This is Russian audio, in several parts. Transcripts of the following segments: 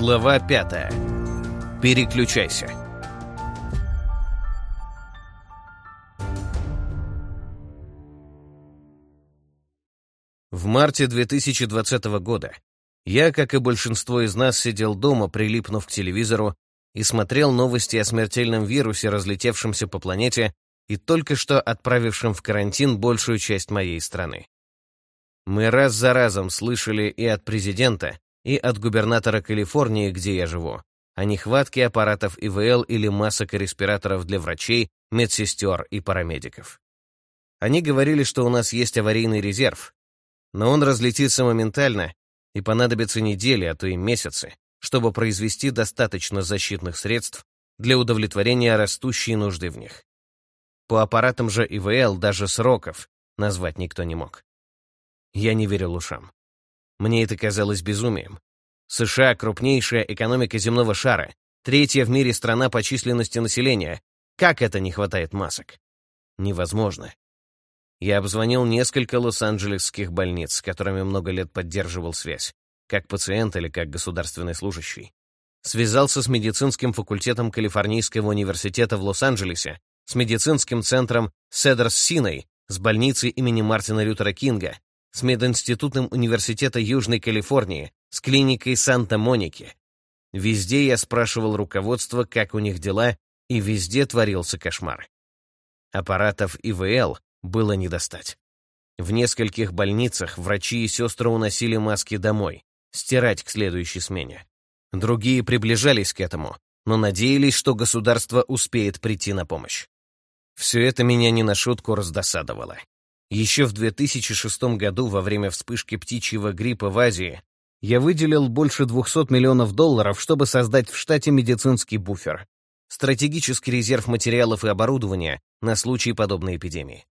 Глава пятая. Переключайся. В марте 2020 года я, как и большинство из нас, сидел дома, прилипнув к телевизору, и смотрел новости о смертельном вирусе, разлетевшемся по планете и только что отправившем в карантин большую часть моей страны. Мы раз за разом слышали и от президента, и от губернатора Калифорнии, где я живу, о нехватке аппаратов ИВЛ или масок и респираторов для врачей, медсестер и парамедиков. Они говорили, что у нас есть аварийный резерв, но он разлетится моментально, и понадобится недели, а то и месяцы, чтобы произвести достаточно защитных средств для удовлетворения растущей нужды в них. По аппаратам же ИВЛ даже сроков назвать никто не мог. Я не верил ушам. Мне это казалось безумием. США — крупнейшая экономика земного шара, третья в мире страна по численности населения. Как это не хватает масок? Невозможно. Я обзвонил несколько лос-анджелесских больниц, с которыми много лет поддерживал связь, как пациент или как государственный служащий. Связался с медицинским факультетом Калифорнийского университета в Лос-Анджелесе, с медицинским центром Седерс-Синой, с больницей имени Мартина Лютера Кинга, с мединститутом Университета Южной Калифорнии, с клиникой Санта-Моники. Везде я спрашивал руководство, как у них дела, и везде творился кошмар. Аппаратов ИВЛ было не достать. В нескольких больницах врачи и сестры уносили маски домой, стирать к следующей смене. Другие приближались к этому, но надеялись, что государство успеет прийти на помощь. Все это меня не на шутку раздосадовало. Еще в 2006 году, во время вспышки птичьего гриппа в Азии, я выделил больше 200 миллионов долларов, чтобы создать в штате медицинский буфер, стратегический резерв материалов и оборудования на случай подобной эпидемии.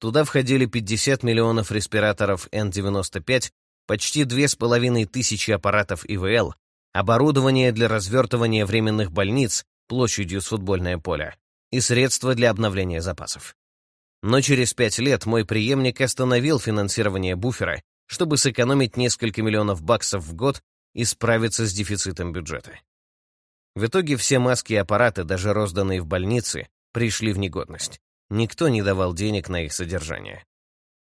Туда входили 50 миллионов респираторов N95, почти 2500 аппаратов ИВЛ, оборудование для развертывания временных больниц площадью с футбольное поле и средства для обновления запасов. Но через пять лет мой преемник остановил финансирование буфера, чтобы сэкономить несколько миллионов баксов в год и справиться с дефицитом бюджета. В итоге все маски и аппараты, даже розданные в больнице, пришли в негодность. Никто не давал денег на их содержание.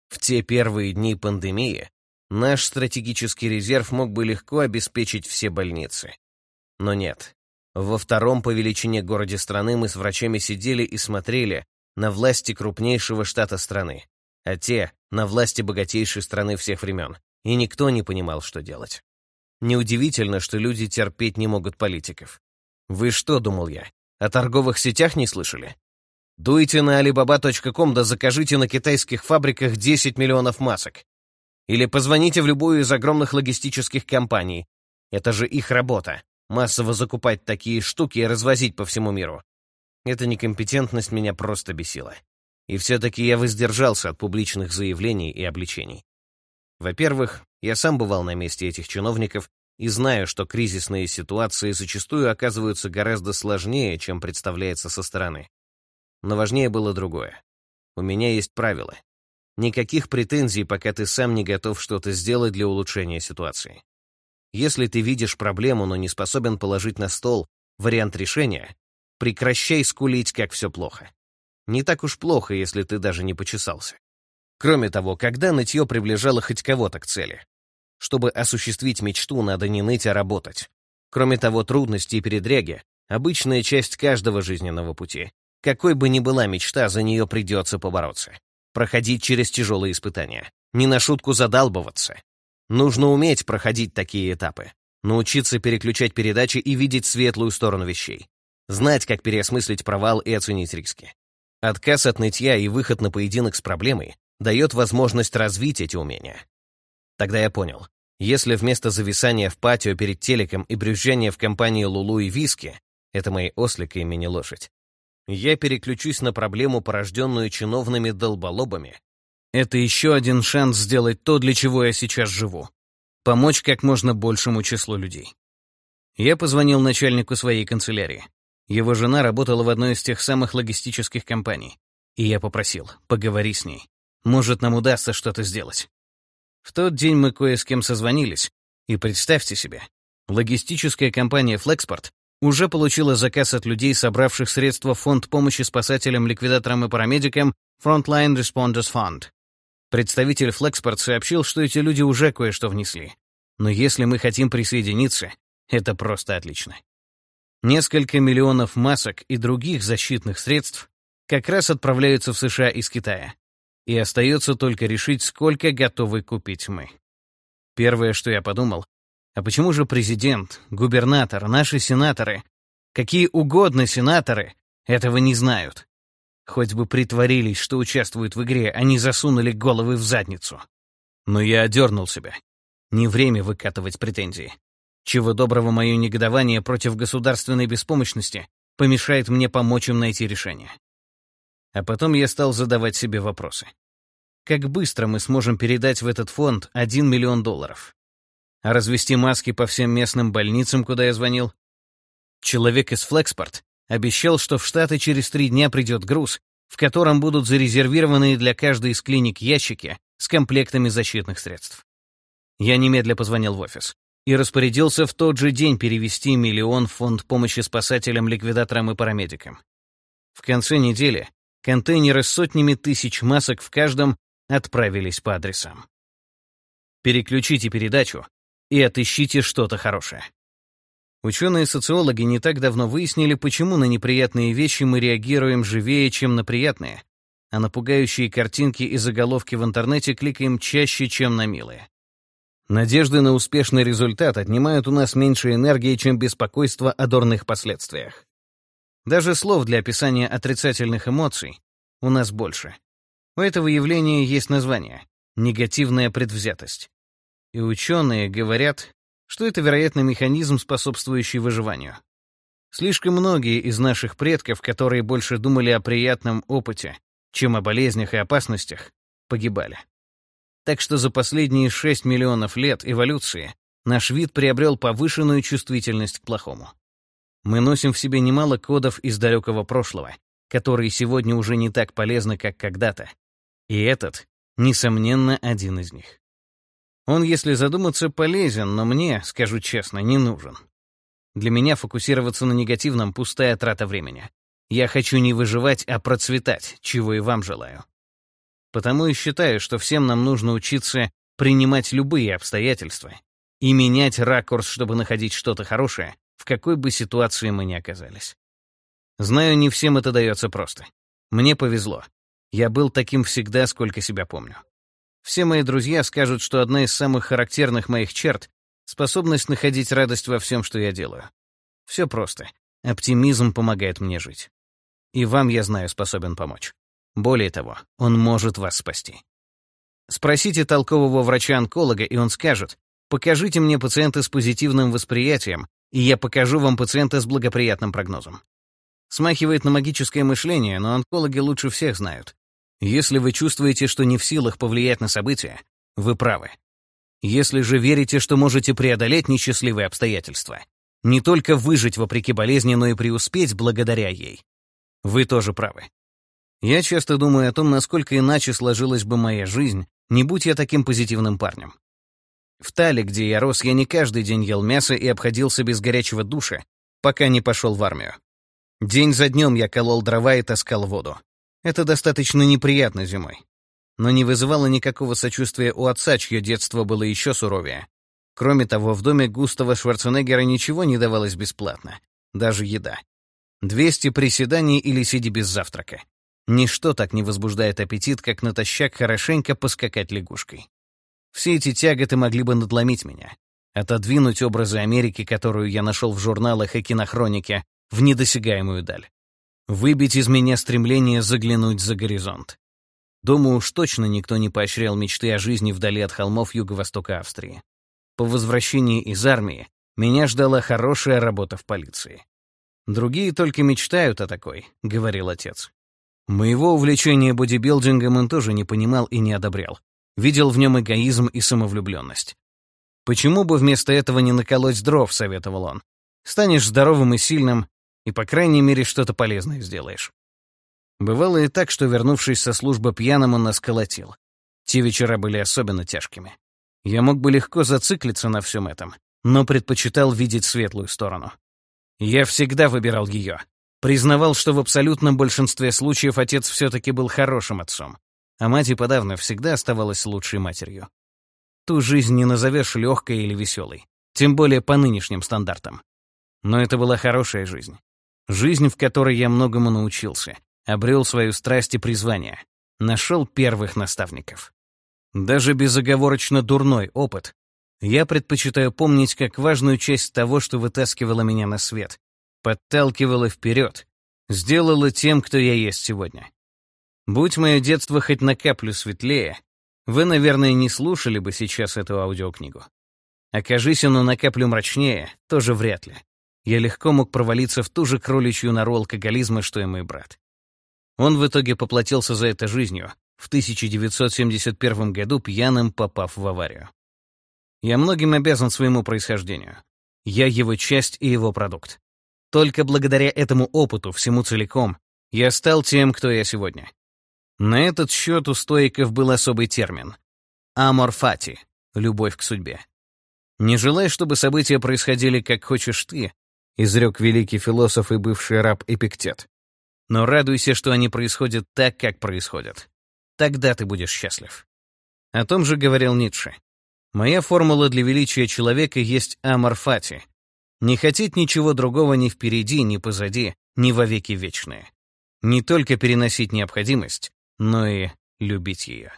В те первые дни пандемии наш стратегический резерв мог бы легко обеспечить все больницы. Но нет. Во втором по величине городе страны мы с врачами сидели и смотрели, на власти крупнейшего штата страны, а те — на власти богатейшей страны всех времен, и никто не понимал, что делать. Неудивительно, что люди терпеть не могут политиков. Вы что, думал я, о торговых сетях не слышали? Дуйте на alibaba.com да закажите на китайских фабриках 10 миллионов масок. Или позвоните в любую из огромных логистических компаний. Это же их работа — массово закупать такие штуки и развозить по всему миру. Эта некомпетентность меня просто бесила. И все-таки я воздержался от публичных заявлений и обличений. Во-первых, я сам бывал на месте этих чиновников и знаю, что кризисные ситуации зачастую оказываются гораздо сложнее, чем представляется со стороны. Но важнее было другое. У меня есть правила. Никаких претензий, пока ты сам не готов что-то сделать для улучшения ситуации. Если ты видишь проблему, но не способен положить на стол вариант решения, Прекращай скулить, как все плохо. Не так уж плохо, если ты даже не почесался. Кроме того, когда нытье приближало хоть кого-то к цели? Чтобы осуществить мечту, надо не ныть, а работать. Кроме того, трудности и передряги — обычная часть каждого жизненного пути. Какой бы ни была мечта, за нее придется побороться. Проходить через тяжелые испытания. Не на шутку задалбываться. Нужно уметь проходить такие этапы. Научиться переключать передачи и видеть светлую сторону вещей знать, как переосмыслить провал и оценить риски. Отказ от нытья и выход на поединок с проблемой дает возможность развить эти умения. Тогда я понял, если вместо зависания в патио перед телеком и брюзжания в компании Лулу и Виски — это мои ослик и мини-лошадь, я переключусь на проблему, порожденную чиновными долболобами, это еще один шанс сделать то, для чего я сейчас живу. Помочь как можно большему числу людей. Я позвонил начальнику своей канцелярии. Его жена работала в одной из тех самых логистических компаний. И я попросил, поговори с ней. Может, нам удастся что-то сделать. В тот день мы кое с кем созвонились, и представьте себе, Логистическая компания «Флекспорт» уже получила заказ от людей, собравших средства фонд помощи спасателям, ликвидаторам и парамедикам Frontline Responders Fund. Представитель Флекспорт сообщил, что эти люди уже кое-что внесли. Но если мы хотим присоединиться, это просто отлично. Несколько миллионов масок и других защитных средств как раз отправляются в США из Китая. И остается только решить, сколько готовы купить мы. Первое, что я подумал, а почему же президент, губернатор, наши сенаторы, какие угодно сенаторы, этого не знают? Хоть бы притворились, что участвуют в игре, они засунули головы в задницу. Но я одернул себя. Не время выкатывать претензии. Чего доброго мое негодование против государственной беспомощности помешает мне помочь им найти решение. А потом я стал задавать себе вопросы. Как быстро мы сможем передать в этот фонд 1 миллион долларов? А развести маски по всем местным больницам, куда я звонил? Человек из Флекспорт обещал, что в Штаты через три дня придет груз, в котором будут зарезервированы для каждой из клиник ящики с комплектами защитных средств. Я немедля позвонил в офис и распорядился в тот же день перевести миллион в фонд помощи спасателям, ликвидаторам и парамедикам. В конце недели контейнеры с сотнями тысяч масок в каждом отправились по адресам. Переключите передачу и отыщите что-то хорошее. Ученые-социологи не так давно выяснили, почему на неприятные вещи мы реагируем живее, чем на приятные, а на пугающие картинки и заголовки в интернете кликаем чаще, чем на милые. Надежды на успешный результат отнимают у нас меньше энергии, чем беспокойство о дурных последствиях. Даже слов для описания отрицательных эмоций у нас больше. У этого явления есть название — негативная предвзятость. И ученые говорят, что это, вероятно, механизм, способствующий выживанию. Слишком многие из наших предков, которые больше думали о приятном опыте, чем о болезнях и опасностях, погибали. Так что за последние 6 миллионов лет эволюции наш вид приобрел повышенную чувствительность к плохому. Мы носим в себе немало кодов из далекого прошлого, которые сегодня уже не так полезны, как когда-то. И этот, несомненно, один из них. Он, если задуматься, полезен, но мне, скажу честно, не нужен. Для меня фокусироваться на негативном — пустая трата времени. Я хочу не выживать, а процветать, чего и вам желаю. Потому и считаю, что всем нам нужно учиться принимать любые обстоятельства и менять ракурс, чтобы находить что-то хорошее, в какой бы ситуации мы ни оказались. Знаю, не всем это дается просто. Мне повезло. Я был таким всегда, сколько себя помню. Все мои друзья скажут, что одна из самых характерных моих черт — способность находить радость во всем, что я делаю. Все просто. Оптимизм помогает мне жить. И вам, я знаю, способен помочь. Более того, он может вас спасти. Спросите толкового врача-онколога, и он скажет, покажите мне пациента с позитивным восприятием, и я покажу вам пациента с благоприятным прогнозом. Смахивает на магическое мышление, но онкологи лучше всех знают. Если вы чувствуете, что не в силах повлиять на события, вы правы. Если же верите, что можете преодолеть несчастливые обстоятельства, не только выжить вопреки болезни, но и преуспеть благодаря ей, вы тоже правы. Я часто думаю о том, насколько иначе сложилась бы моя жизнь, не будь я таким позитивным парнем. В Тале, где я рос, я не каждый день ел мясо и обходился без горячего душа, пока не пошел в армию. День за днем я колол дрова и таскал воду. Это достаточно неприятно зимой. Но не вызывало никакого сочувствия у отца, чье детство было еще суровее. Кроме того, в доме Густава Шварценеггера ничего не давалось бесплатно. Даже еда. 200 приседаний или сиди без завтрака. Ничто так не возбуждает аппетит, как натощак хорошенько поскакать лягушкой. Все эти тяготы могли бы надломить меня, отодвинуть образы Америки, которую я нашел в журналах и кинохронике, в недосягаемую даль выбить из меня стремление заглянуть за горизонт. Думаю, уж точно никто не поощрял мечты о жизни вдали от холмов юго-востока Австрии. По возвращении из армии меня ждала хорошая работа в полиции. «Другие только мечтают о такой», — говорил отец. Моего увлечения бодибилдингом он тоже не понимал и не одобрял. Видел в нем эгоизм и самовлюбленность. «Почему бы вместо этого не наколоть дров?» — советовал он. «Станешь здоровым и сильным, и, по крайней мере, что-то полезное сделаешь. Бывало и так, что, вернувшись со службы пьяным, он нас колотил. Те вечера были особенно тяжкими. Я мог бы легко зациклиться на всем этом, но предпочитал видеть светлую сторону. Я всегда выбирал ее. Признавал, что в абсолютном большинстве случаев отец все-таки был хорошим отцом, а мать и подавно всегда оставалась лучшей матерью. Ту жизнь не назовешь легкой или веселой, тем более по нынешним стандартам. Но это была хорошая жизнь. Жизнь, в которой я многому научился, обрел свою страсть и призвание, нашел первых наставников. Даже безоговорочно дурной опыт я предпочитаю помнить как важную часть того, что вытаскивало меня на свет, подталкивало вперед, сделало тем, кто я есть сегодня. Будь мое детство хоть на каплю светлее, вы, наверное, не слушали бы сейчас эту аудиокнигу. Окажись оно на каплю мрачнее, тоже вряд ли. Я легко мог провалиться в ту же кроличью нору алкоголизма, что и мой брат. Он в итоге поплатился за это жизнью, в 1971 году пьяным попав в аварию. Я многим обязан своему происхождению. Я его часть и его продукт. Только благодаря этому опыту всему целиком я стал тем, кто я сегодня. На этот счет у стоиков был особый термин — amor fati — любовь к судьбе. Не желай, чтобы события происходили, как хочешь ты, изрек великий философ и бывший раб Эпиктет. Но радуйся, что они происходят так, как происходят. Тогда ты будешь счастлив. О том же говорил Ницше. Моя формула для величия человека есть amor fati. Не хотеть ничего другого ни впереди, ни позади, ни во веки вечные. Не только переносить необходимость, но и любить ее.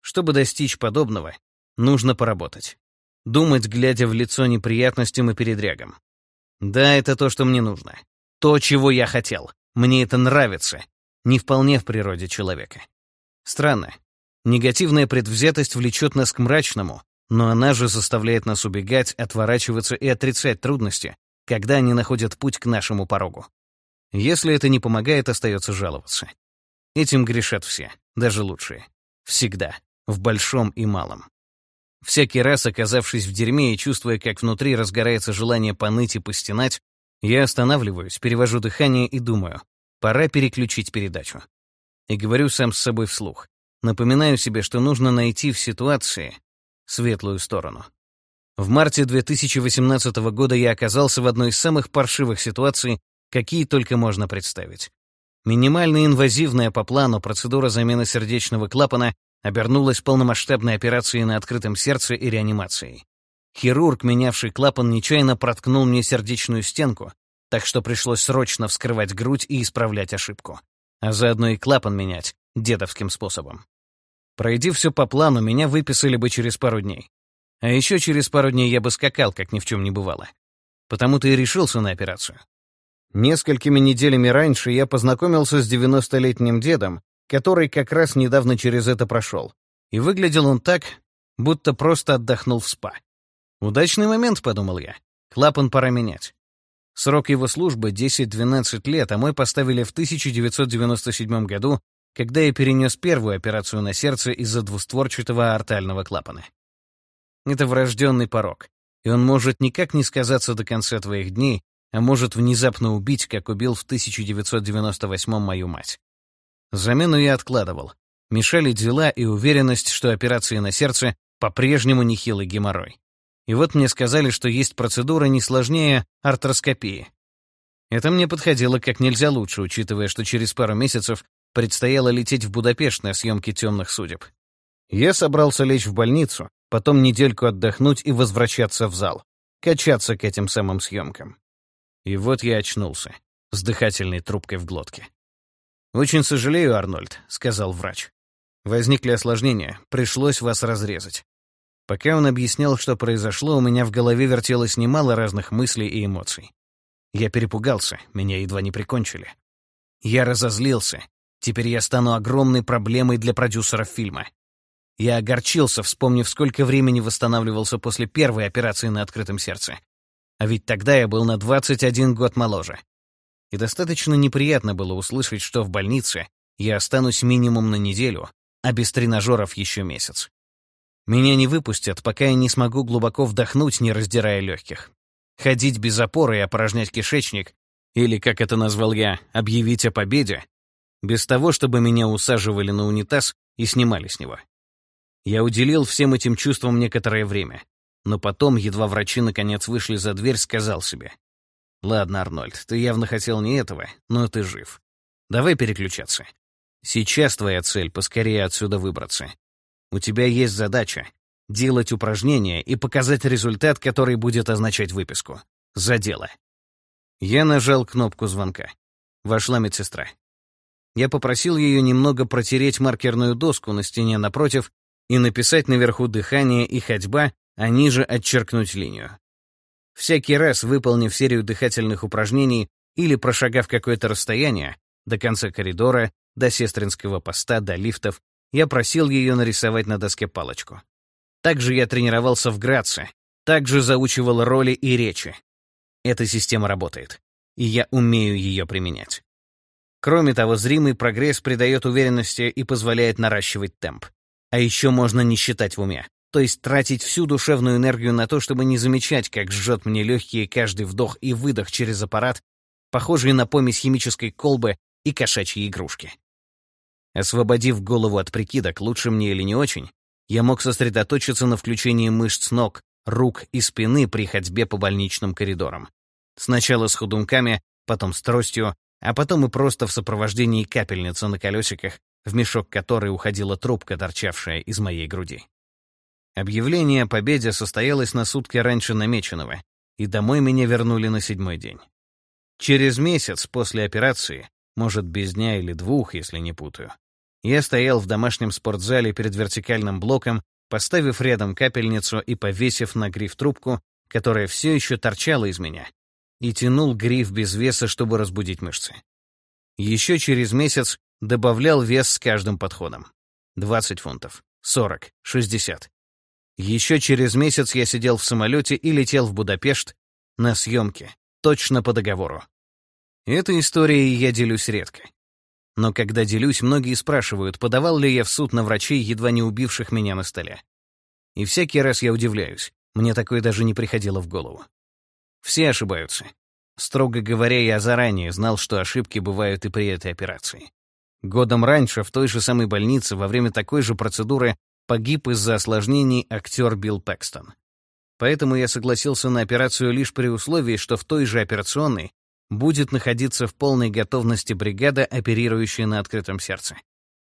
Чтобы достичь подобного, нужно поработать. Думать, глядя в лицо неприятностям и передрягам. Да, это то, что мне нужно. То, чего я хотел. Мне это нравится. Не вполне в природе человека. Странно, Негативная предвзятость влечет нас к мрачному, но она же заставляет нас убегать, отворачиваться и отрицать трудности, когда они находят путь к нашему порогу. Если это не помогает, остается жаловаться. Этим грешат все, даже лучшие. Всегда, в большом и малом. Всякий раз, оказавшись в дерьме и чувствуя, как внутри разгорается желание поныть и постенать, я останавливаюсь, перевожу дыхание и думаю, пора переключить передачу. И говорю сам с собой вслух. Напоминаю себе, что нужно найти в ситуации светлую сторону. В марте 2018 года я оказался в одной из самых паршивых ситуаций, какие только можно представить. Минимально инвазивная по плану процедура замены сердечного клапана обернулась полномасштабной операцией на открытом сердце и реанимацией. Хирург, менявший клапан, нечаянно проткнул мне сердечную стенку, так что пришлось срочно вскрывать грудь и исправлять ошибку. А заодно и клапан менять, дедовским способом. Пройди все по плану, меня выписали бы через пару дней. А еще через пару дней я бы скакал, как ни в чем не бывало. Потому-то и решился на операцию. Несколькими неделями раньше я познакомился с 90-летним дедом, который как раз недавно через это прошел. И выглядел он так, будто просто отдохнул в спа. «Удачный момент», — подумал я. «Клапан пора менять». Срок его службы — 10-12 лет, а мой поставили в 1997 году когда я перенес первую операцию на сердце из-за двустворчатого артального клапана. Это врожденный порог, и он может никак не сказаться до конца твоих дней, а может внезапно убить, как убил в 1998 мою мать. Замену я откладывал. Мешали дела и уверенность, что операции на сердце по-прежнему нехилый геморрой. И вот мне сказали, что есть процедура не сложнее артроскопии. Это мне подходило как нельзя лучше, учитывая, что через пару месяцев предстояло лететь в Будапешт на съемки «Темных судеб». Я собрался лечь в больницу, потом недельку отдохнуть и возвращаться в зал, качаться к этим самым съемкам. И вот я очнулся, с дыхательной трубкой в глотке. «Очень сожалею, Арнольд», — сказал врач. «Возникли осложнения, пришлось вас разрезать». Пока он объяснял, что произошло, у меня в голове вертелось немало разных мыслей и эмоций. Я перепугался, меня едва не прикончили. Я разозлился, Теперь я стану огромной проблемой для продюсеров фильма. Я огорчился, вспомнив, сколько времени восстанавливался после первой операции на открытом сердце. А ведь тогда я был на 21 год моложе. И достаточно неприятно было услышать, что в больнице я останусь минимум на неделю, а без тренажеров еще месяц. Меня не выпустят, пока я не смогу глубоко вдохнуть, не раздирая легких. Ходить без опоры и опорожнять кишечник, или, как это назвал я, объявить о победе, без того, чтобы меня усаживали на унитаз и снимали с него. Я уделил всем этим чувствам некоторое время, Но потом, едва врачи наконец вышли за дверь, сказал себе. «Ладно, Арнольд, ты явно хотел не этого, но ты жив. Давай переключаться. Сейчас твоя цель — поскорее отсюда выбраться. У тебя есть задача — делать упражнения и показать результат, который будет означать выписку. За дело». Я нажал кнопку звонка. Вошла медсестра. Я попросил ее немного протереть маркерную доску на стене напротив и написать наверху дыхание и ходьба, а ниже отчеркнуть линию. Всякий раз, выполнив серию дыхательных упражнений или прошагав какое-то расстояние, до конца коридора, до сестринского поста, до лифтов, я просил ее нарисовать на доске палочку. Также я тренировался в Граце, также заучивал роли и речи. Эта система работает, и я умею ее применять. Кроме того, зримый прогресс придает уверенности и позволяет наращивать темп. А еще можно не считать в уме, то есть тратить всю душевную энергию на то, чтобы не замечать, как жжет мне легкие каждый вдох и выдох через аппарат, похожий на помесь химической колбы и кошачьей игрушки. Освободив голову от прикидок, лучше мне или не очень, я мог сосредоточиться на включении мышц ног, рук и спины при ходьбе по больничным коридорам. Сначала с ходунками, потом с тростью, а потом и просто в сопровождении капельницы на колесиках, в мешок которой уходила трубка, торчавшая из моей груди. Объявление о победе состоялось на сутки раньше намеченного, и домой меня вернули на седьмой день. Через месяц после операции, может, без дня или двух, если не путаю, я стоял в домашнем спортзале перед вертикальным блоком, поставив рядом капельницу и повесив на гриф трубку, которая все еще торчала из меня, и тянул гриф без веса, чтобы разбудить мышцы. Еще через месяц добавлял вес с каждым подходом. 20 фунтов, 40, 60. Еще через месяц я сидел в самолете и летел в Будапешт на съемки, точно по договору. Этой историей я делюсь редко. Но когда делюсь, многие спрашивают, подавал ли я в суд на врачей, едва не убивших меня на столе. И всякий раз я удивляюсь, мне такое даже не приходило в голову. Все ошибаются. Строго говоря, я заранее знал, что ошибки бывают и при этой операции. Годом раньше в той же самой больнице во время такой же процедуры погиб из-за осложнений актер Билл Пэкстон. Поэтому я согласился на операцию лишь при условии, что в той же операционной будет находиться в полной готовности бригада, оперирующая на открытом сердце.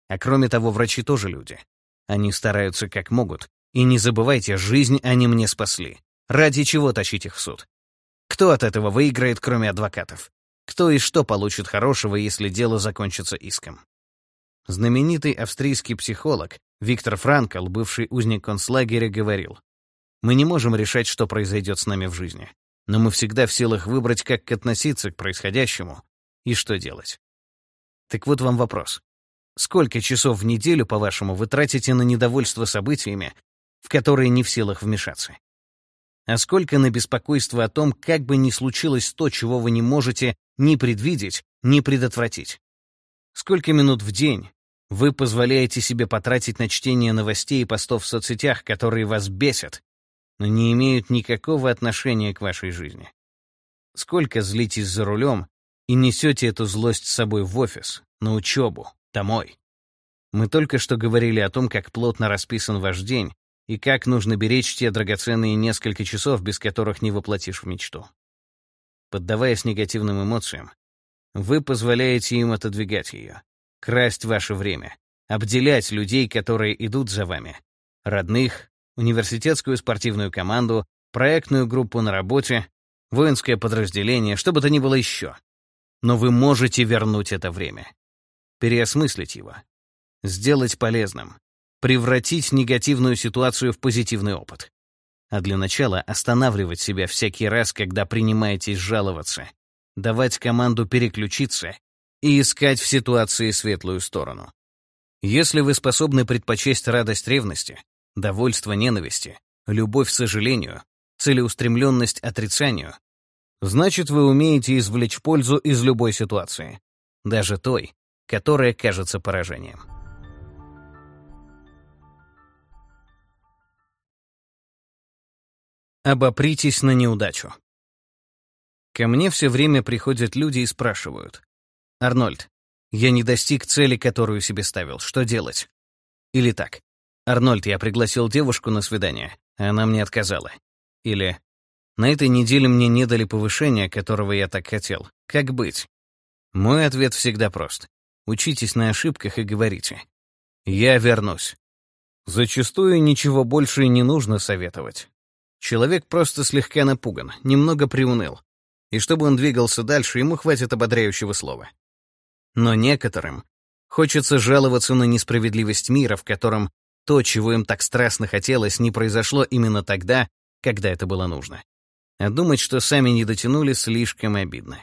А кроме того, врачи тоже люди. Они стараются как могут. И не забывайте, жизнь они мне спасли. Ради чего тащить их в суд? Кто от этого выиграет, кроме адвокатов? Кто и что получит хорошего, если дело закончится иском? Знаменитый австрийский психолог Виктор Франкл, бывший узник концлагеря, говорил, «Мы не можем решать, что произойдет с нами в жизни, но мы всегда в силах выбрать, как относиться к происходящему и что делать». Так вот вам вопрос. Сколько часов в неделю, по-вашему, вы тратите на недовольство событиями, в которые не в силах вмешаться? А сколько на беспокойство о том, как бы ни случилось то, чего вы не можете ни предвидеть, ни предотвратить. Сколько минут в день вы позволяете себе потратить на чтение новостей и постов в соцсетях, которые вас бесят, но не имеют никакого отношения к вашей жизни. Сколько злитесь за рулем и несете эту злость с собой в офис, на учебу, домой. Мы только что говорили о том, как плотно расписан ваш день, и как нужно беречь те драгоценные несколько часов, без которых не воплотишь в мечту. Поддаваясь негативным эмоциям, вы позволяете им отодвигать ее, красть ваше время, обделять людей, которые идут за вами, родных, университетскую спортивную команду, проектную группу на работе, воинское подразделение, что бы то ни было еще. Но вы можете вернуть это время, переосмыслить его, сделать полезным, превратить негативную ситуацию в позитивный опыт. А для начала останавливать себя всякий раз, когда принимаетесь жаловаться, давать команду переключиться и искать в ситуации светлую сторону. Если вы способны предпочесть радость ревности, довольство ненависти, любовь сожалению, целеустремленность отрицанию, значит, вы умеете извлечь пользу из любой ситуации, даже той, которая кажется поражением. Обопритесь на неудачу. Ко мне все время приходят люди и спрашивают. «Арнольд, я не достиг цели, которую себе ставил. Что делать?» Или так. «Арнольд, я пригласил девушку на свидание, а она мне отказала. Или «На этой неделе мне не дали повышения, которого я так хотел. Как быть?» Мой ответ всегда прост. Учитесь на ошибках и говорите. «Я вернусь». Зачастую ничего больше и не нужно советовать. Человек просто слегка напуган, немного приуныл. И чтобы он двигался дальше, ему хватит ободряющего слова. Но некоторым хочется жаловаться на несправедливость мира, в котором то, чего им так страстно хотелось, не произошло именно тогда, когда это было нужно. А думать, что сами не дотянули, слишком обидно.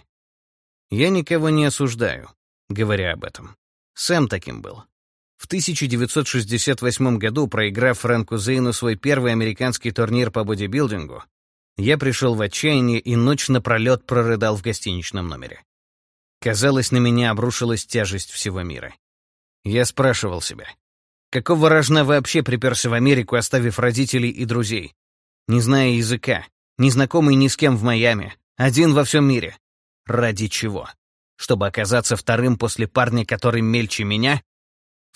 Я никого не осуждаю, говоря об этом. Сэм таким был. В 1968 году, проиграв Фрэнку Зейну свой первый американский турнир по бодибилдингу, я пришел в отчаяние и ночь напролет прорыдал в гостиничном номере. Казалось, на меня обрушилась тяжесть всего мира. Я спрашивал себя, какого рожна вообще приперся в Америку, оставив родителей и друзей? Не зная языка, незнакомый ни с кем в Майами, один во всем мире. Ради чего? Чтобы оказаться вторым после парня, который мельче меня?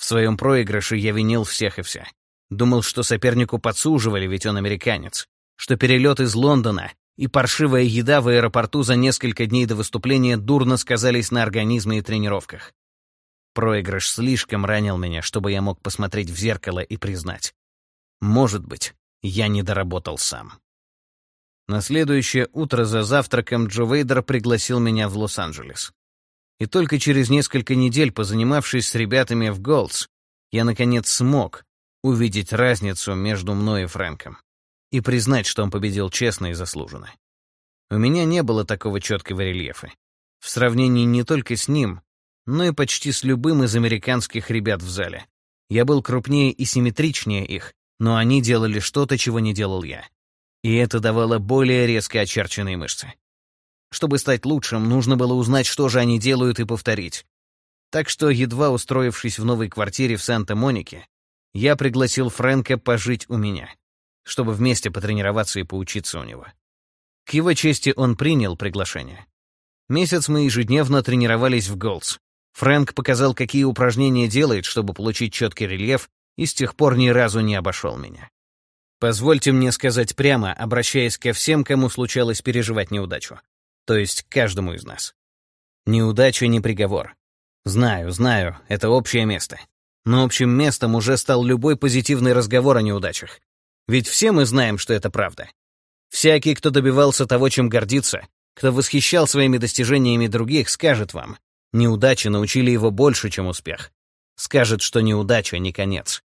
В своем проигрыше я винил всех и вся. Думал, что сопернику подсуживали, ведь он американец. Что перелет из Лондона и паршивая еда в аэропорту за несколько дней до выступления дурно сказались на организме и тренировках. Проигрыш слишком ранил меня, чтобы я мог посмотреть в зеркало и признать. Может быть, я не доработал сам. На следующее утро за завтраком Джо Вейдер пригласил меня в Лос-Анджелес. И только через несколько недель, позанимавшись с ребятами в Голдс, я, наконец, смог увидеть разницу между мной и Фрэнком и признать, что он победил честно и заслуженно. У меня не было такого четкого рельефа. В сравнении не только с ним, но и почти с любым из американских ребят в зале. Я был крупнее и симметричнее их, но они делали что-то, чего не делал я. И это давало более резко очерченные мышцы. Чтобы стать лучшим, нужно было узнать, что же они делают, и повторить. Так что, едва устроившись в новой квартире в Санта-Монике, я пригласил Фрэнка пожить у меня, чтобы вместе потренироваться и поучиться у него. К его чести он принял приглашение. Месяц мы ежедневно тренировались в Голдс. Фрэнк показал, какие упражнения делает, чтобы получить четкий рельеф, и с тех пор ни разу не обошел меня. Позвольте мне сказать прямо, обращаясь ко всем, кому случалось переживать неудачу то есть каждому из нас. Неудача не приговор. Знаю, знаю, это общее место. Но общим местом уже стал любой позитивный разговор о неудачах. Ведь все мы знаем, что это правда. Всякий, кто добивался того, чем гордится, кто восхищал своими достижениями других, скажет вам, неудачи научили его больше, чем успех. Скажет, что неудача не конец.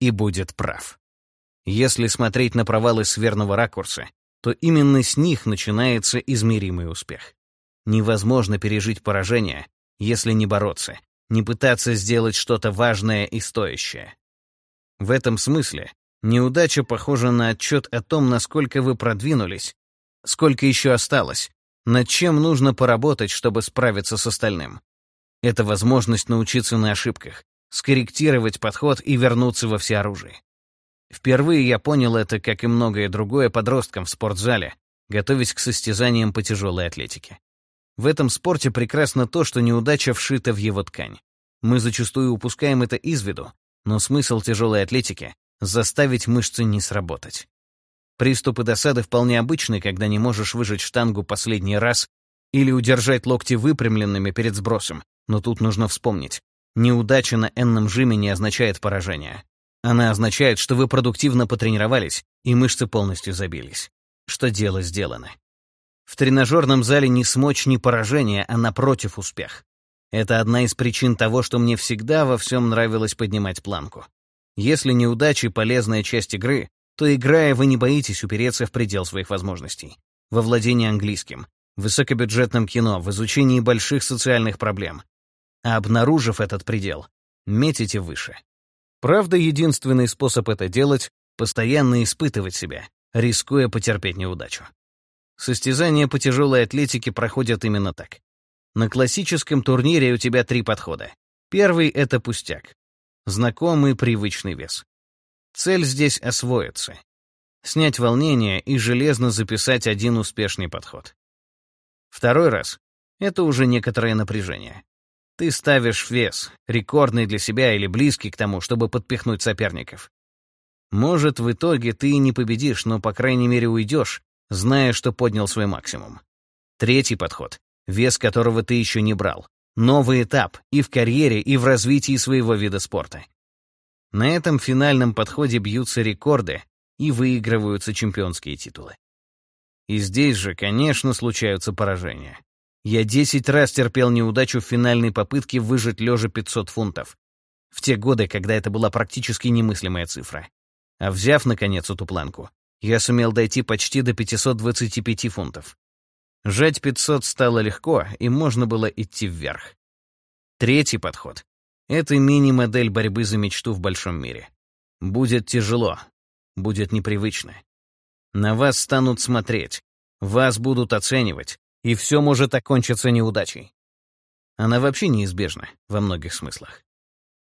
И будет прав. Если смотреть на провалы с верного ракурса, то именно с них начинается измеримый успех. Невозможно пережить поражение, если не бороться, не пытаться сделать что-то важное и стоящее. В этом смысле неудача похожа на отчет о том, насколько вы продвинулись, сколько еще осталось, над чем нужно поработать, чтобы справиться с остальным. Это возможность научиться на ошибках, скорректировать подход и вернуться во всеоружие. Впервые я понял это, как и многое другое, подросткам в спортзале, готовясь к состязаниям по тяжелой атлетике. В этом спорте прекрасно то, что неудача вшита в его ткань. Мы зачастую упускаем это из виду, но смысл тяжелой атлетики — заставить мышцы не сработать. Приступы досады вполне обычны, когда не можешь выжать штангу последний раз или удержать локти выпрямленными перед сбросом, но тут нужно вспомнить. Неудача на энном жиме не означает поражение. Она означает, что вы продуктивно потренировались, и мышцы полностью забились. Что дело сделано. В тренажерном зале не смочь ни поражение, а напротив успех. Это одна из причин того, что мне всегда во всем нравилось поднимать планку. Если неудачи — полезная часть игры, то, играя, вы не боитесь упереться в предел своих возможностей. Во владении английским, в высокобюджетном кино, в изучении больших социальных проблем. А обнаружив этот предел, метите выше. Правда, единственный способ это делать — постоянно испытывать себя, рискуя потерпеть неудачу. Состязания по тяжелой атлетике проходят именно так. На классическом турнире у тебя три подхода. Первый — это пустяк. Знакомый привычный вес. Цель здесь — освоиться. Снять волнение и железно записать один успешный подход. Второй раз — это уже некоторое напряжение. Ты ставишь вес, рекордный для себя или близкий к тому, чтобы подпихнуть соперников. Может, в итоге ты и не победишь, но, по крайней мере, уйдешь, зная, что поднял свой максимум. Третий подход, вес которого ты еще не брал. Новый этап и в карьере, и в развитии своего вида спорта. На этом финальном подходе бьются рекорды и выигрываются чемпионские титулы. И здесь же, конечно, случаются поражения. Я 10 раз терпел неудачу в финальной попытке выжать лежа 500 фунтов. В те годы, когда это была практически немыслимая цифра. А взяв, наконец, эту планку, я сумел дойти почти до 525 фунтов. Жать 500 стало легко, и можно было идти вверх. Третий подход — это мини-модель борьбы за мечту в большом мире. Будет тяжело, будет непривычно. На вас станут смотреть, вас будут оценивать, и все может окончиться неудачей. Она вообще неизбежна во многих смыслах.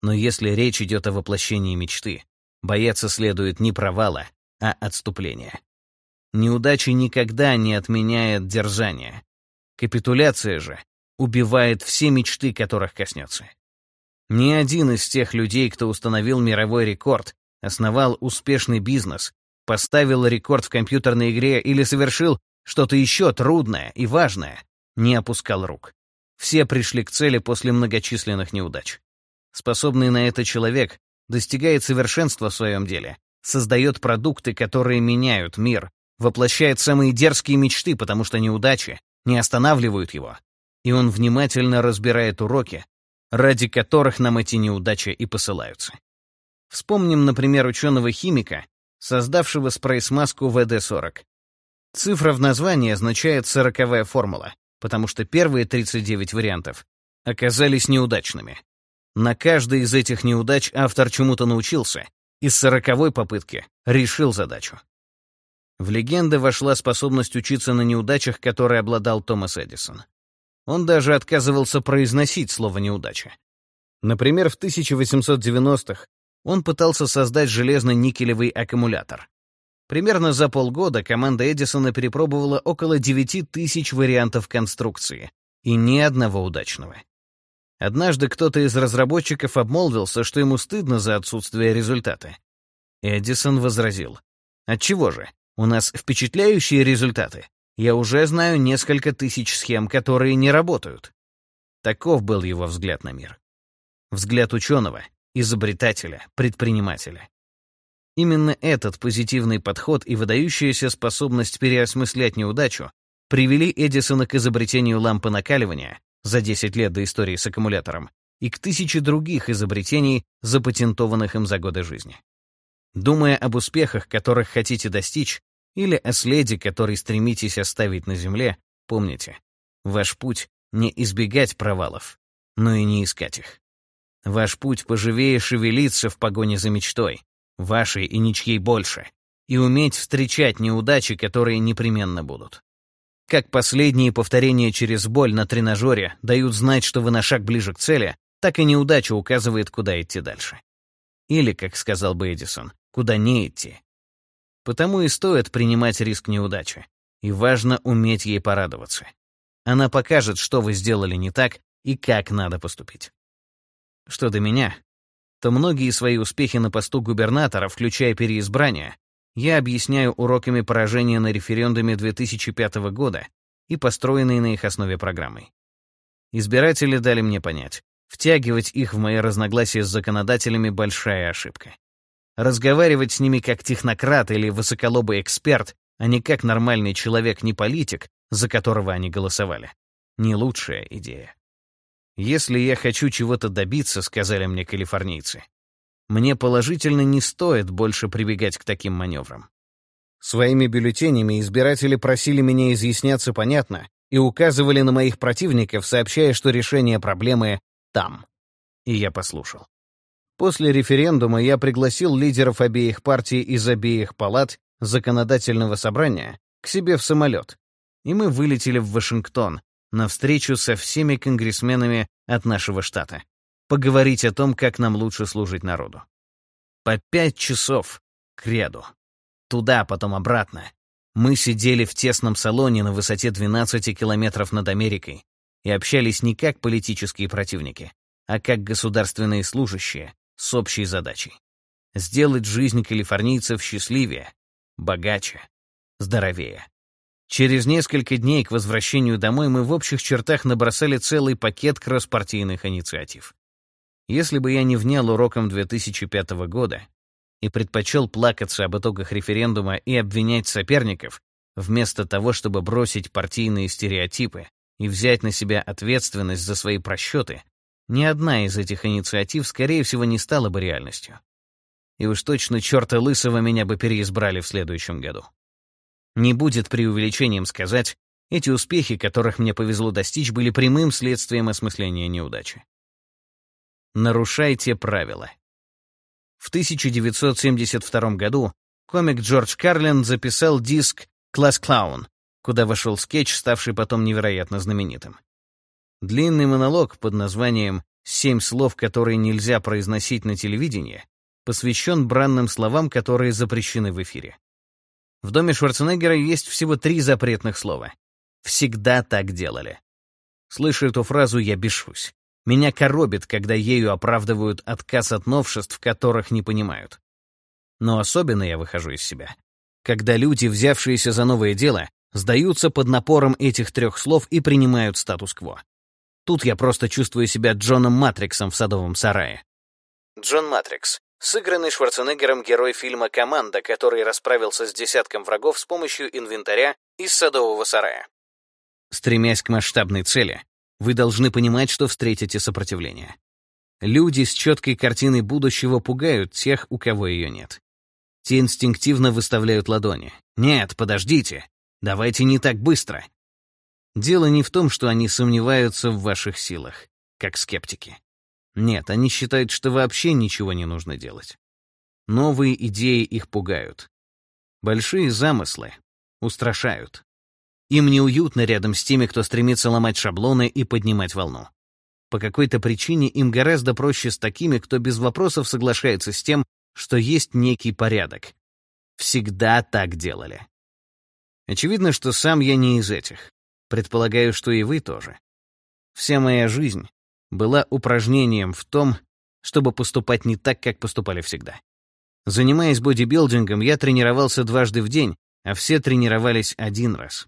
Но если речь идет о воплощении мечты, бояться следует не провала, а отступления. Неудача никогда не отменяет дерзания. Капитуляция же убивает все мечты, которых коснется. Ни один из тех людей, кто установил мировой рекорд, основал успешный бизнес, поставил рекорд в компьютерной игре или совершил что-то еще трудное и важное, не опускал рук. Все пришли к цели после многочисленных неудач. Способный на это человек достигает совершенства в своем деле, создает продукты, которые меняют мир, воплощает самые дерзкие мечты, потому что неудачи не останавливают его, и он внимательно разбирает уроки, ради которых нам эти неудачи и посылаются. Вспомним, например, ученого-химика, создавшего спрей-смазку ВД-40. Цифра в названии означает «сороковая формула», потому что первые 39 вариантов оказались неудачными. На каждой из этих неудач автор чему-то научился, и с сороковой попытки решил задачу. В легенды вошла способность учиться на неудачах, которой обладал Томас Эдисон. Он даже отказывался произносить слово «неудача». Например, в 1890-х он пытался создать железно-никелевый аккумулятор. Примерно за полгода команда Эдисона перепробовала около 9 тысяч вариантов конструкции, и ни одного удачного. Однажды кто-то из разработчиков обмолвился, что ему стыдно за отсутствие результата. Эдисон возразил. «Отчего же? У нас впечатляющие результаты. Я уже знаю несколько тысяч схем, которые не работают. Таков был его взгляд на мир. Взгляд ученого, изобретателя, предпринимателя. Именно этот позитивный подход и выдающаяся способность переосмыслять неудачу привели Эдисона к изобретению лампы накаливания за 10 лет до истории с аккумулятором и к тысяче других изобретений, запатентованных им за годы жизни. Думая об успехах, которых хотите достичь, или о следе, который стремитесь оставить на земле, помните, ваш путь — не избегать провалов, но и не искать их. Ваш путь поживее шевелиться в погоне за мечтой, вашей и ничьей больше, и уметь встречать неудачи, которые непременно будут. Как последние повторения через боль на тренажере дают знать, что вы на шаг ближе к цели, так и неудача указывает, куда идти дальше. Или, как сказал бы Эдисон, куда не идти. Потому и стоит принимать риск неудачи. И важно уметь ей порадоваться. Она покажет, что вы сделали не так и как надо поступить. Что до меня, то многие свои успехи на посту губернатора, включая переизбрание, я объясняю уроками поражения на референдуме 2005 года и построенной на их основе программой. Избиратели дали мне понять, втягивать их в мои разногласия с законодателями — большая ошибка. Разговаривать с ними как технократ или высоколобый эксперт, а не как нормальный человек, не политик, за которого они голосовали. Не лучшая идея. «Если я хочу чего-то добиться», — сказали мне калифорнийцы, мне положительно не стоит больше прибегать к таким маневрам. Своими бюллетенями избиратели просили меня изъясняться понятно и указывали на моих противников, сообщая, что решение проблемы там. И я послушал. После референдума я пригласил лидеров обеих партий из обеих палат законодательного собрания к себе в самолет, и мы вылетели в Вашингтон на встречу со всеми конгрессменами от нашего штата, поговорить о том, как нам лучше служить народу. По пять часов к ряду. Туда, потом обратно. Мы сидели в тесном салоне на высоте 12 километров над Америкой и общались не как политические противники, а как государственные служащие, с общей задачей. сделать жизнь калифорнийцев счастливее, богаче, здоровее. Через несколько дней к возвращению домой мы в общих чертах набросали целый пакет кросспартийных инициатив. Если бы я не внял уроком 2005 года и предпочел плакаться об итогах референдума и обвинять соперников, вместо того, чтобы бросить партийные стереотипы и взять на себя ответственность за свои просчеты, ни одна из этих инициатив, скорее всего, не стала бы реальностью. И уж точно черта лысого меня бы переизбрали в следующем году. Не будет преувеличением сказать, эти успехи, которых мне повезло достичь, были прямым следствием осмысления неудачи. Нарушайте правила. В 1972 году комик Джордж Карлин записал диск «Класс Клаун», куда вошел скетч, ставший потом невероятно знаменитым. Длинный монолог под названием «Семь слов, которые нельзя произносить на телевидении» посвящен бранным словам, которые запрещены в эфире. В доме Шварценеггера есть всего три запретных слова. Всегда так делали. Слыша эту фразу, я бешусь. Меня коробит, когда ею оправдывают отказ от новшеств, которых не понимают. Но особенно я выхожу из себя, когда люди, взявшиеся за новое дело, сдаются под напором этих трех слов и принимают статус-кво. Тут я просто чувствую себя Джоном Матриксом в садовом сарае. Джон Матрикс. Сыгранный Шварценеггером герой фильма «Команда», который расправился с десятком врагов с помощью инвентаря из садового сарая. Стремясь к масштабной цели, вы должны понимать, что встретите сопротивление. Люди с четкой картиной будущего пугают тех, у кого ее нет. Те инстинктивно выставляют ладони. «Нет, подождите! Давайте не так быстро!» Дело не в том, что они сомневаются в ваших силах, как скептики. Нет, они считают, что вообще ничего не нужно делать. Новые идеи их пугают. Большие замыслы устрашают. Им неуютно рядом с теми, кто стремится ломать шаблоны и поднимать волну. По какой-то причине им гораздо проще с такими, кто без вопросов соглашается с тем, что есть некий порядок. Всегда так делали. Очевидно, что сам я не из этих. Предполагаю, что и вы тоже. Вся моя жизнь была упражнением в том, чтобы поступать не так, как поступали всегда. Занимаясь бодибилдингом, я тренировался дважды в день, а все тренировались один раз.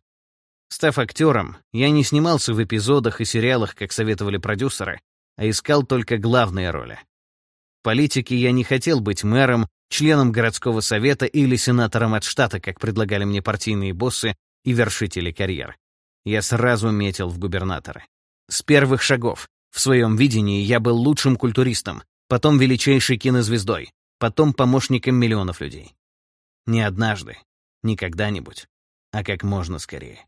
Став актером, я не снимался в эпизодах и сериалах, как советовали продюсеры, а искал только главные роли. В политике я не хотел быть мэром, членом городского совета или сенатором от штата, как предлагали мне партийные боссы и вершители карьер. Я сразу метил в губернаторы. С первых шагов. В своем видении я был лучшим культуристом, потом величайшей кинозвездой, потом помощником миллионов людей. Не однажды, не когда-нибудь, а как можно скорее.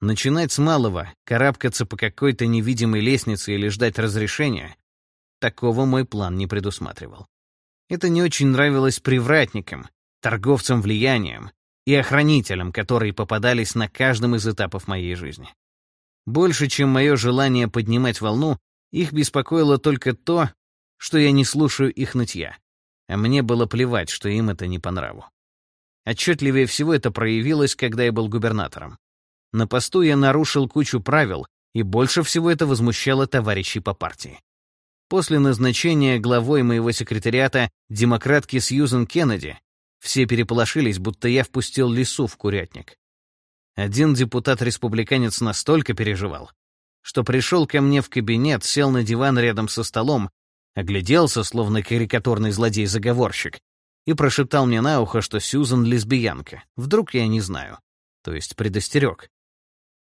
Начинать с малого, карабкаться по какой-то невидимой лестнице или ждать разрешения — такого мой план не предусматривал. Это не очень нравилось привратникам, торговцам влиянием и охранителям, которые попадались на каждом из этапов моей жизни. Больше, чем мое желание поднимать волну, их беспокоило только то, что я не слушаю их нытья, а мне было плевать, что им это не по нраву. Отчетливее всего это проявилось, когда я был губернатором. На посту я нарушил кучу правил, и больше всего это возмущало товарищей по партии. После назначения главой моего секретариата демократки Сьюзен Кеннеди все переполошились, будто я впустил лису в курятник. Один депутат-республиканец настолько переживал, что пришел ко мне в кабинет, сел на диван рядом со столом, огляделся, словно карикатурный злодей-заговорщик, и прошептал мне на ухо, что Сьюзен лесбиянка. Вдруг я не знаю. То есть предостерег.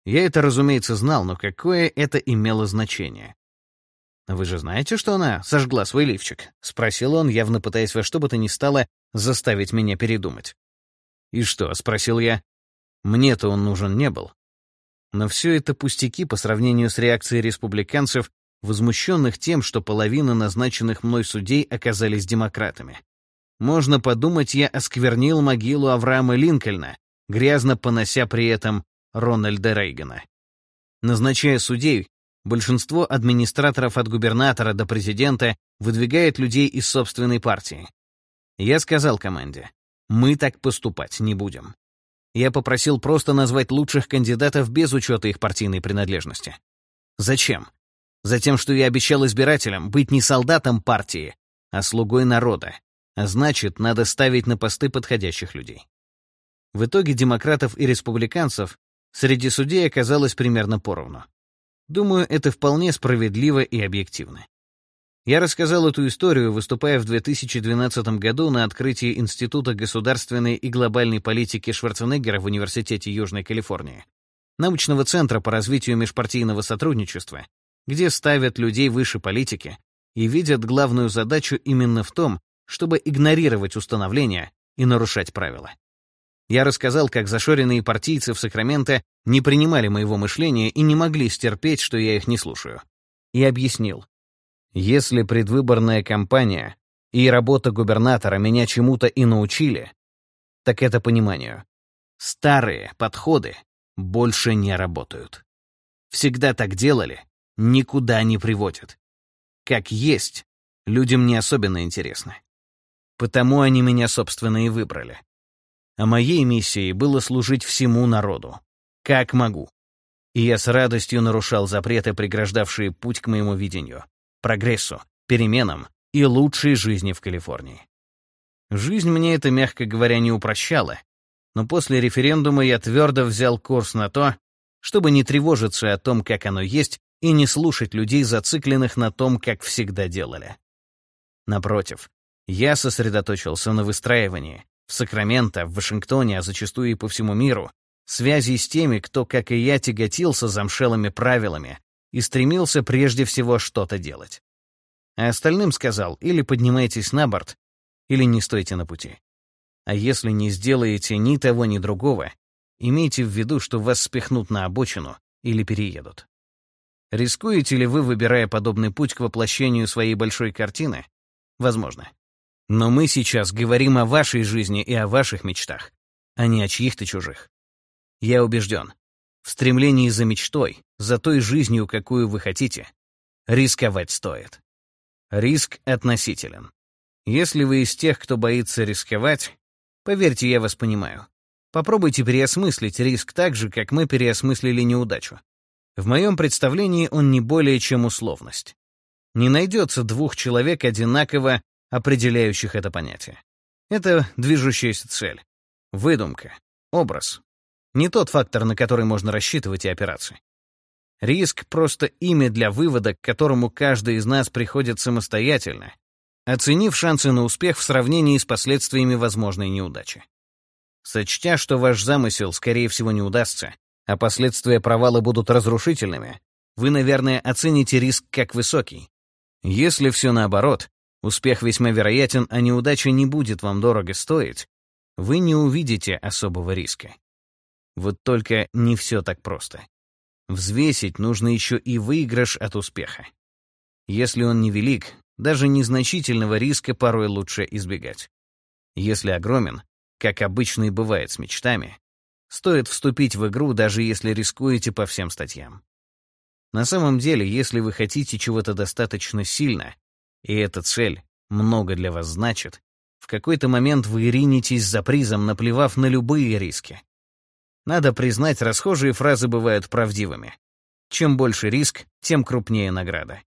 Я это, разумеется, знал, но какое это имело значение? «Вы же знаете, что она сожгла свой лифчик?» — спросил он, явно пытаясь во что бы то ни стало заставить меня передумать. «И что?» — спросил я. «Мне-то он нужен не был». Но все это пустяки по сравнению с реакцией республиканцев, возмущенных тем, что половина назначенных мной судей оказались демократами. Можно подумать, я осквернил могилу Авраама Линкольна, грязно понося при этом Рональда Рейгана. Назначая судей, большинство администраторов от губернатора до президента выдвигает людей из собственной партии. Я сказал команде, мы так поступать не будем. Я попросил просто назвать лучших кандидатов без учета их партийной принадлежности. Зачем? Затем, что я обещал избирателям быть не солдатом партии, а слугой народа, а значит, надо ставить на посты подходящих людей. В итоге демократов и республиканцев среди судей оказалось примерно поровну. Думаю, это вполне справедливо и объективно. Я рассказал эту историю, выступая в 2012 году на открытии Института государственной и глобальной политики Шварценеггера в Университете Южной Калифорнии, научного центра по развитию межпартийного сотрудничества, где ставят людей выше политики и видят главную задачу именно в том, чтобы игнорировать установления и нарушать правила. Я рассказал, как зашоренные партийцы в Сакраменто не принимали моего мышления и не могли стерпеть, что я их не слушаю. И объяснил. Если предвыборная кампания и работа губернатора меня чему-то и научили, так это пониманию. Старые подходы больше не работают. Всегда так делали, никуда не приводят. Как есть, людям не особенно интересно. Потому они меня, собственно, и выбрали а моей миссией было служить всему народу. Как могу. И я с радостью нарушал запреты, преграждавшие путь к моему видению, прогрессу, переменам и лучшей жизни в Калифорнии. Жизнь мне это, мягко говоря, не упрощала, но после референдума я твердо взял курс на то, чтобы не тревожиться о том, как оно есть, и не слушать людей, зацикленных на том, как всегда делали. Напротив, я сосредоточился на выстраивании, в Сакраменто, в Вашингтоне, а зачастую и по всему миру, связи с теми, кто, как и я, тяготился замшелыми правилами и стремился прежде всего что-то делать. А остальным сказал, или поднимайтесь на борт, или не стойте на пути. А если не сделаете ни того, ни другого, имейте в виду, что вас спихнут на обочину или переедут. Рискуете ли вы, выбирая подобный путь к воплощению своей большой картины? Возможно. Но мы сейчас говорим о вашей жизни и о ваших мечтах, а не о чьих-то чужих. Я убежден, в стремлении за мечтой, за той жизнью, какую вы хотите, рисковать стоит. Риск относителен. Если вы из тех, кто боится рисковать, поверьте, я вас понимаю. Попробуйте переосмыслить риск так же, как мы переосмыслили неудачу. В моем представлении он не более чем условность. Не найдется двух человек одинаково определяющих это понятие. Это движущаяся цель, выдумка, образ. Не тот фактор, на который можно рассчитывать и опираться. Риск — просто имя для вывода, к которому каждый из нас приходит самостоятельно, оценив шансы на успех в сравнении с последствиями возможной неудачи. Сочтя, что ваш замысел, скорее всего, не удастся, а последствия провала будут разрушительными, вы, наверное, оцените риск как высокий. Если все наоборот, Успех весьма вероятен, а неудача не будет вам дорого стоить. Вы не увидите особого риска. Вот только не все так просто. Взвесить нужно еще и выигрыш от успеха. Если он невелик, даже незначительного риска порой лучше избегать. Если огромен, как обычно и бывает с мечтами, стоит вступить в игру, даже если рискуете по всем статьям. На самом деле, если вы хотите чего-то достаточно сильно, и эта цель много для вас значит, в какой-то момент вы ринетесь за призом, наплевав на любые риски. Надо признать, расхожие фразы бывают правдивыми. Чем больше риск, тем крупнее награда.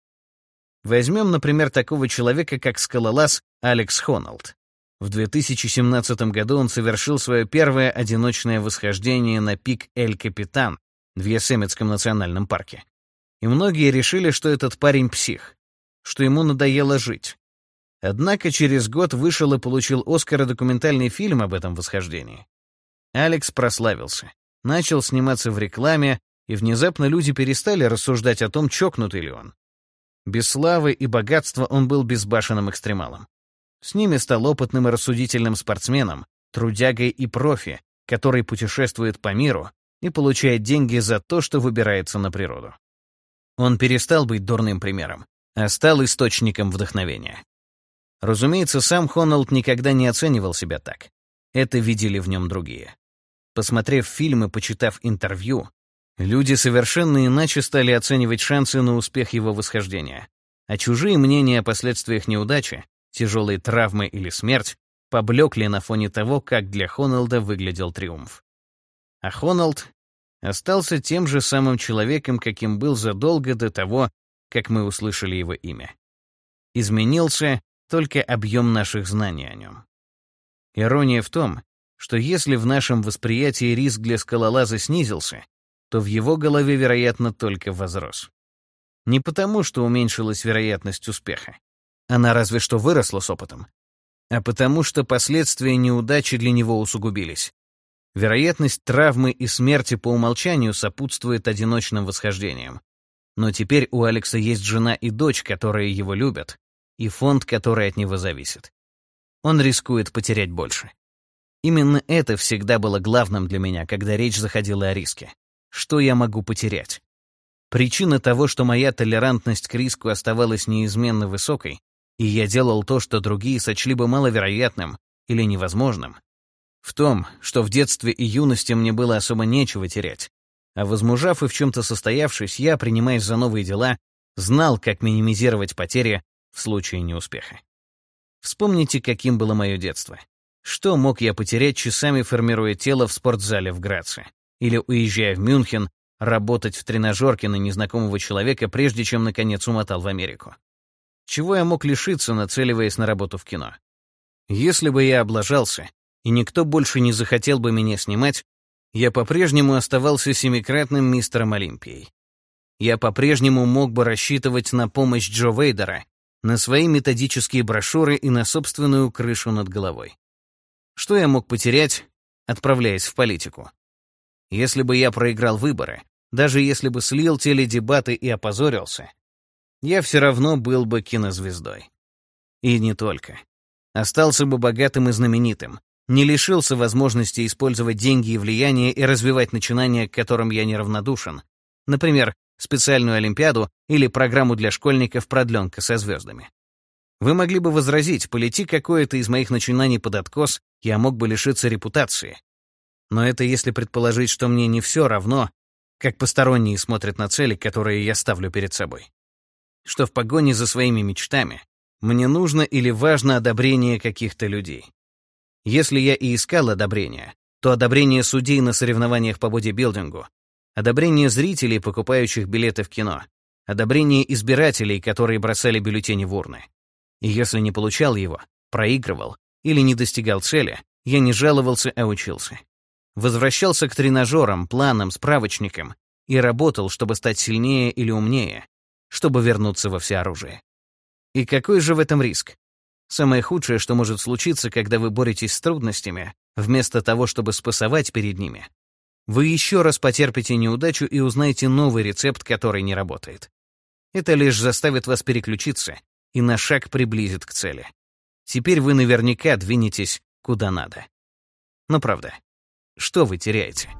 Возьмем, например, такого человека, как скалолаз Алекс Хоналд. В 2017 году он совершил свое первое одиночное восхождение на пик Эль-Капитан в Йосемитском национальном парке. И многие решили, что этот парень псих что ему надоело жить. Однако через год вышел и получил Оскара документальный фильм об этом восхождении. Алекс прославился, начал сниматься в рекламе, и внезапно люди перестали рассуждать о том, чокнутый ли он. Без славы и богатства он был безбашенным экстремалом. С ними стал опытным и рассудительным спортсменом, трудягой и профи, который путешествует по миру и получает деньги за то, что выбирается на природу. Он перестал быть дурным примером, а стал источником вдохновения. Разумеется, сам Хоналд никогда не оценивал себя так. Это видели в нем другие. Посмотрев фильм и почитав интервью, люди совершенно иначе стали оценивать шансы на успех его восхождения, а чужие мнения о последствиях неудачи, тяжелой травмы или смерть поблекли на фоне того, как для Хоналда выглядел триумф. А Хоналд остался тем же самым человеком, каким был задолго до того, как мы услышали его имя. Изменился, только объем наших знаний о нем. Ирония в том, что если в нашем восприятии риск для скалолаза снизился, то в его голове, вероятно, только возрос. Не потому, что уменьшилась вероятность успеха. Она разве что выросла с опытом. А потому, что последствия неудачи для него усугубились. Вероятность травмы и смерти по умолчанию сопутствует одиночным восхождениям. Но теперь у Алекса есть жена и дочь, которые его любят, и фонд, который от него зависит. Он рискует потерять больше. Именно это всегда было главным для меня, когда речь заходила о риске. Что я могу потерять? Причина того, что моя толерантность к риску оставалась неизменно высокой, и я делал то, что другие сочли бы маловероятным или невозможным, в том, что в детстве и юности мне было особо нечего терять, а возмужав и в чем-то состоявшись, я, принимаясь за новые дела, знал, как минимизировать потери в случае неуспеха. Вспомните, каким было мое детство. Что мог я потерять, часами формируя тело в спортзале в Граце? Или уезжая в Мюнхен, работать в тренажерке на незнакомого человека, прежде чем, наконец, умотал в Америку? Чего я мог лишиться, нацеливаясь на работу в кино? Если бы я облажался, и никто больше не захотел бы меня снимать, я по-прежнему оставался семикратным мистером Олимпией. Я по-прежнему мог бы рассчитывать на помощь Джо Вейдера, на свои методические брошюры и на собственную крышу над головой. Что я мог потерять, отправляясь в политику? Если бы я проиграл выборы, даже если бы слил теледебаты и опозорился, я все равно был бы кинозвездой. И не только. Остался бы богатым и знаменитым, не лишился возможности использовать деньги и влияние и развивать начинания, к которым я неравнодушен. Например, специальную олимпиаду или программу для школьников «Продленка со звездами». Вы могли бы возразить, полети какое-то из моих начинаний под откос, я мог бы лишиться репутации. Но это если предположить, что мне не все равно, как посторонние смотрят на цели, которые я ставлю перед собой. Что в погоне за своими мечтами мне нужно или важно одобрение каких-то людей. Если я и искал одобрение, то одобрение судей на соревнованиях по бодибилдингу, одобрение зрителей, покупающих билеты в кино, одобрение избирателей, которые бросали бюллетени в урны. И если не получал его, проигрывал или не достигал цели, я не жаловался, а учился. Возвращался к тренажерам, планам, справочникам и работал, чтобы стать сильнее или умнее, чтобы вернуться во всеоружие. И какой же в этом риск? Самое худшее, что может случиться, когда вы боретесь с трудностями, вместо того, чтобы спасовать перед ними, вы еще раз потерпите неудачу и узнаете новый рецепт, который не работает. Это лишь заставит вас переключиться и на шаг приблизит к цели. Теперь вы наверняка двинетесь куда надо. Но правда, что вы теряете?